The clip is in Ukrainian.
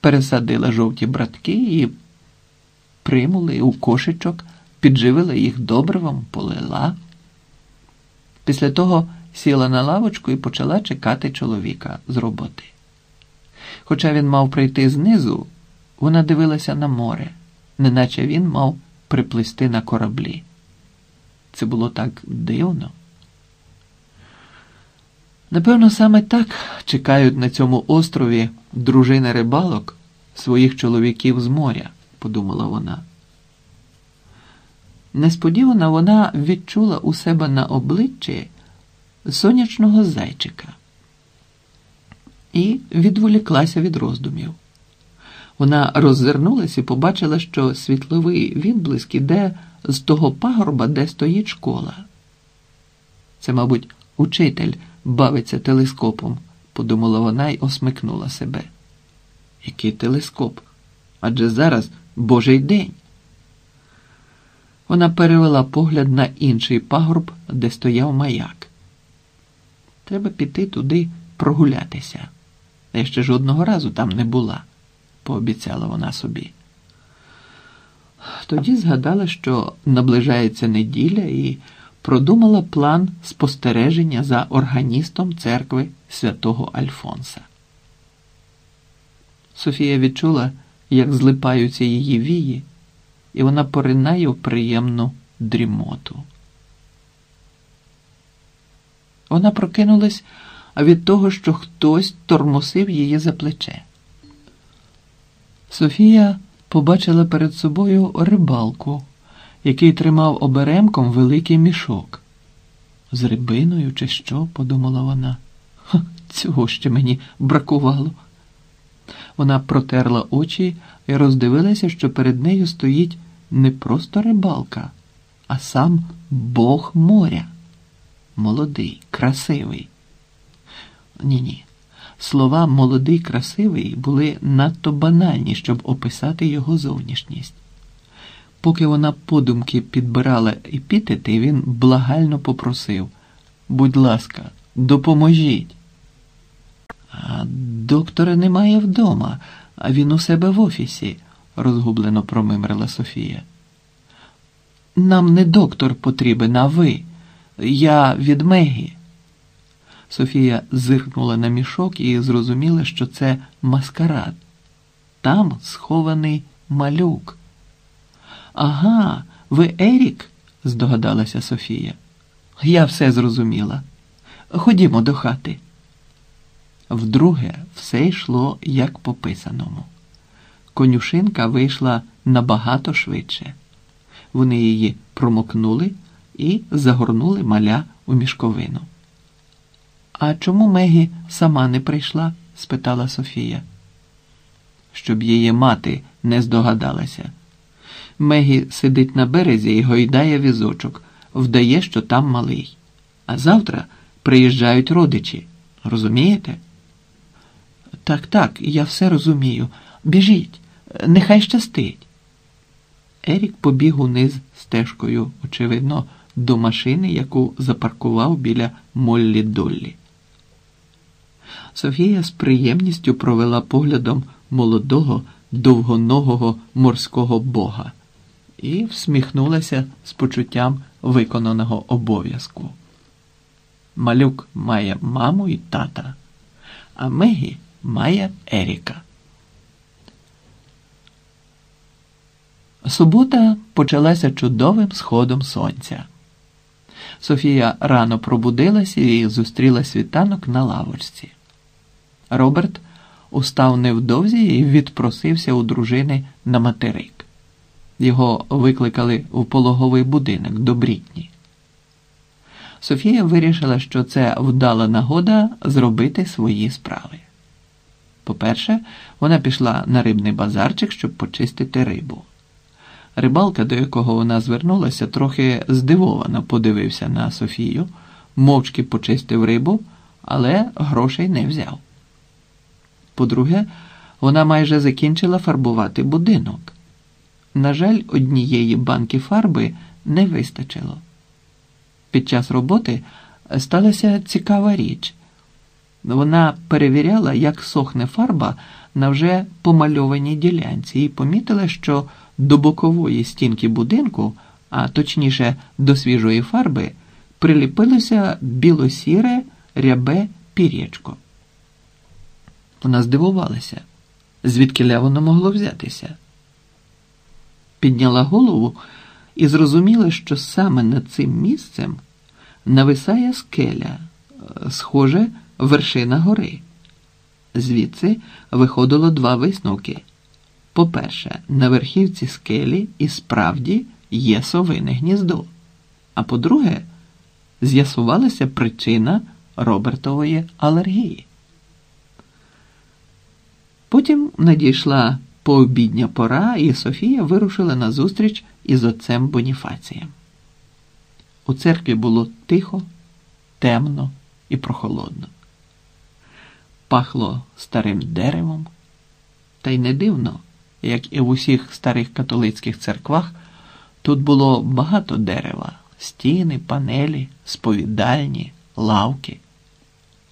пересадила жовті братки і примули у кошечок, підживила їх добривом, полила. Після того сіла на лавочку і почала чекати чоловіка з роботи. Хоча він мав прийти знизу, вона дивилася на море, неначе він мав приплисти на кораблі. Це було так дивно. Напевно, саме так чекають на цьому острові дружини рибалок своїх чоловіків з моря, подумала вона. Несподівано вона відчула у себе на обличчі сонячного зайчика і відволіклася від роздумів. Вона роззирнулась і побачила, що світловий відблиск іде з того пагорба, де стоїть школа. Це, мабуть, учитель бавиться телескопом, подумала вона й осмикнула себе. Який телескоп? Адже зараз Божий день. Вона перевела погляд на інший пагорб, де стояв маяк. Треба піти туди прогулятися. Я ще жодного разу там не була, пообіцяла вона собі. Тоді згадала, що наближається неділя і продумала план спостереження за органістом церкви святого Альфонса. Софія відчула, як злипаються її вії, і вона поринає в приємну дрімоту. Вона прокинулась від того, що хтось тормосив її за плече. Софія побачила перед собою рибалку, який тримав оберемком великий мішок. З рибиною, чи що, подумала вона. Цього ще мені бракувало. Вона протерла очі і роздивилася, що перед нею стоїть не просто рибалка, а сам Бог моря. Молодий, красивий. Ні, ні. Слова молодий, красивий були надто банальні, щоб описати його зовнішність. Поки вона подумки підбирала епітети, він благально попросив Будь ласка, допоможіть. А доктора немає вдома, а він у себе в офісі, розгублено промимрила Софія. Нам не доктор потрібен, а ви. Я від Мегі. Софія зиркнула на мішок і зрозуміла, що це маскарад. Там схований малюк. Ага, ви Ерік? здогадалася Софія. Я все зрозуміла. Ходімо до хати. Вдруге, все йшло як по писаному. Конюшинка вийшла набагато швидше. Вони її промокнули і загорнули маля у мішковину. А чому Мегі сама не прийшла? спитала Софія. Щоб її мати не здогадалася. Мегі сидить на березі і гойдає візочок, вдає, що там малий. А завтра приїжджають родичі. Розумієте? Так, так, я все розумію. Біжіть, нехай щастить. Ерік побіг униз стежкою, очевидно, до машини, яку запаркував біля Моллі Доллі. Софія з приємністю провела поглядом молодого, довгоногого морського бога і всміхнулася з почуттям виконаного обов'язку. Малюк має маму і тата, а Мегі має Еріка. Субота почалася чудовим сходом сонця. Софія рано пробудилася і зустріла світанок на лавочці. Роберт устав невдовзі і відпросився у дружини на материк. Його викликали у пологовий будинок до Брітні. Софія вирішила, що це вдала нагода зробити свої справи. По-перше, вона пішла на рибний базарчик, щоб почистити рибу. Рибалка, до якого вона звернулася, трохи здивовано подивився на Софію, мовчки почистив рибу, але грошей не взяв. По-друге, вона майже закінчила фарбувати будинок. На жаль, однієї банки фарби не вистачило. Під час роботи сталася цікава річ. Вона перевіряла, як сохне фарба на вже помальованій ділянці і помітили, що до бокової стінки будинку, а точніше до свіжої фарби, приліпилося білосіре рябе пір'ячко. Вона здивувалася, звідки воно могло взятися. Підняла голову і зрозуміла, що саме над цим місцем нависає скеля, схоже, вершина гори. Звідси виходило два висновки. По-перше, на верхівці скелі і справді є совине гніздо. А по-друге, з'ясувалася причина Робертової алергії. Потім надійшла пообідня пора, і Софія вирушила на зустріч із отцем Боніфацієм. У церкві було тихо, темно і прохолодно. Пахло старим деревом, та й не дивно, як і в усіх старих католицьких церквах, тут було багато дерева, стіни, панелі, сповідальні, лавки.